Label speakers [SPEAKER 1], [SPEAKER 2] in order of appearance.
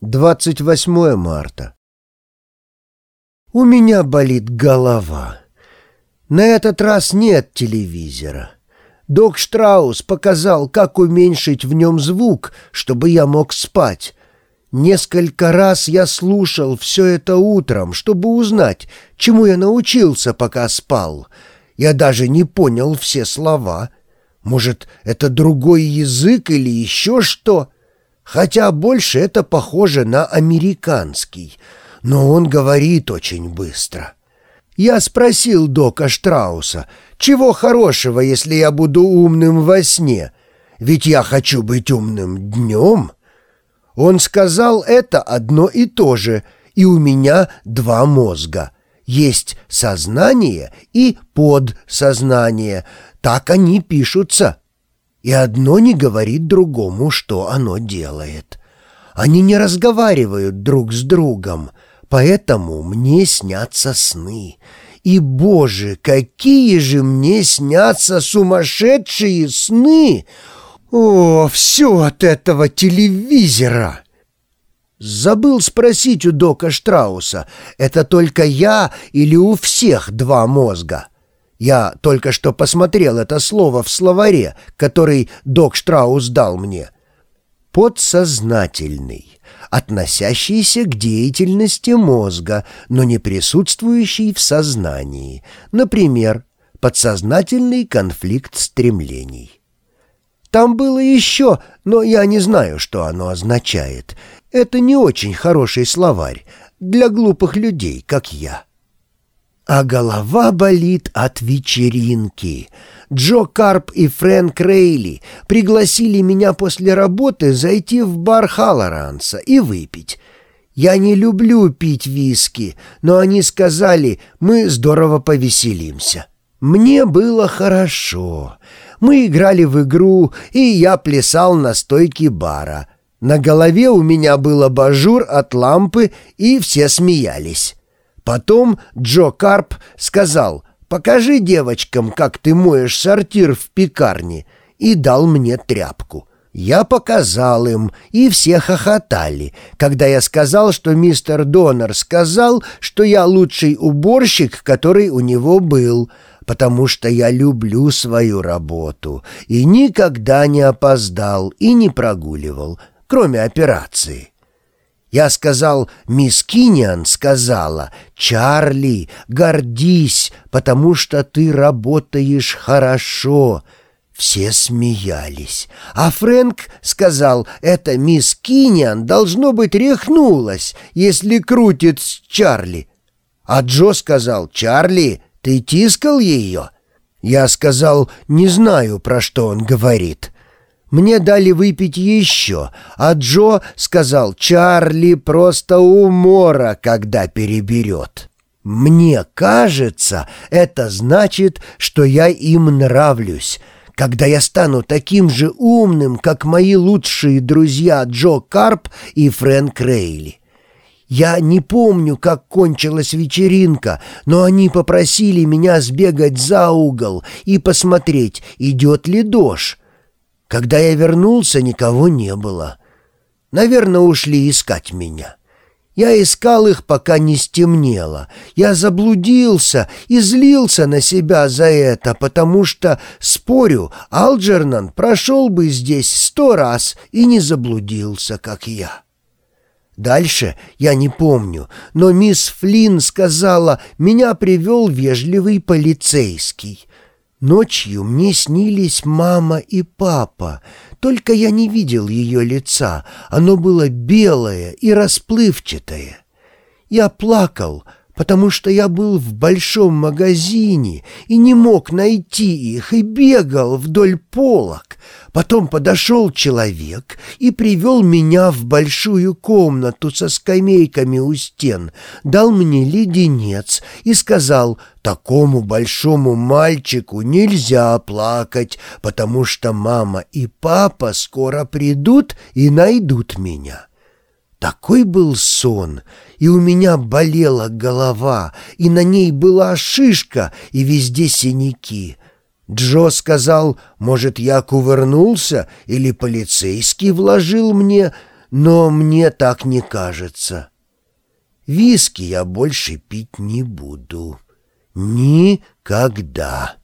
[SPEAKER 1] 28 марта. У меня болит голова. На этот раз нет телевизора. Док Штраус показал, как уменьшить в нем звук, чтобы я мог спать. Несколько раз я слушал все это утром, чтобы узнать, чему я научился, пока спал. Я даже не понял все слова. Может, это другой язык или еще что хотя больше это похоже на американский, но он говорит очень быстро. Я спросил Дока Штрауса, чего хорошего, если я буду умным во сне, ведь я хочу быть умным днем. Он сказал это одно и то же, и у меня два мозга. Есть сознание и подсознание, так они пишутся и одно не говорит другому, что оно делает. Они не разговаривают друг с другом, поэтому мне снятся сны. И, боже, какие же мне снятся сумасшедшие сны! О, все от этого телевизора! Забыл спросить у Дока Штрауса, это только я или у всех два мозга? Я только что посмотрел это слово в словаре, который док Штраус дал мне. Подсознательный, относящийся к деятельности мозга, но не присутствующий в сознании. Например, подсознательный конфликт стремлений. Там было еще, но я не знаю, что оно означает. Это не очень хороший словарь для глупых людей, как я а голова болит от вечеринки. Джо Карп и Фрэнк Рейли пригласили меня после работы зайти в бар Халлоранса и выпить. Я не люблю пить виски, но они сказали, мы здорово повеселимся. Мне было хорошо. Мы играли в игру, и я плясал на стойке бара. На голове у меня был абажур от лампы, и все смеялись. Потом Джо Карп сказал «Покажи девочкам, как ты моешь сортир в пекарне», и дал мне тряпку. Я показал им, и все хохотали, когда я сказал, что мистер Донор сказал, что я лучший уборщик, который у него был, потому что я люблю свою работу и никогда не опоздал и не прогуливал, кроме операции. Я сказал, мисс Киниан сказала, «Чарли, гордись, потому что ты работаешь хорошо». Все смеялись. А Фрэнк сказал, «Это мисс Киниан, должно быть, рехнулась, если крутит с Чарли». А Джо сказал, «Чарли, ты тискал ее?» Я сказал, «Не знаю, про что он говорит». Мне дали выпить еще, а Джо сказал, Чарли просто умора, когда переберет. Мне кажется, это значит, что я им нравлюсь. Когда я стану таким же умным, как мои лучшие друзья Джо Карп и Фрэнк Рейли. Я не помню, как кончилась вечеринка, но они попросили меня сбегать за угол и посмотреть, идет ли дождь. Когда я вернулся, никого не было. Наверное, ушли искать меня. Я искал их, пока не стемнело. Я заблудился и злился на себя за это, потому что, спорю, Алджернан прошел бы здесь сто раз и не заблудился, как я. Дальше я не помню, но мисс Флинн сказала, меня привел вежливый полицейский. Ночью мне снились мама и папа, только я не видел ее лица, оно было белое и расплывчатое. Я плакал, потому что я был в большом магазине и не мог найти их, и бегал вдоль полок. Потом подошел человек и привел меня в большую комнату со скамейками у стен, дал мне леденец и сказал, такому большому мальчику нельзя плакать, потому что мама и папа скоро придут и найдут меня. Такой был сон, и у меня болела голова, и на ней была шишка, и везде синяки. Джо сказал, может, я кувырнулся, или полицейский вложил мне, но мне так не кажется. Виски я больше пить не буду. Никогда.